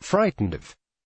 frightened of.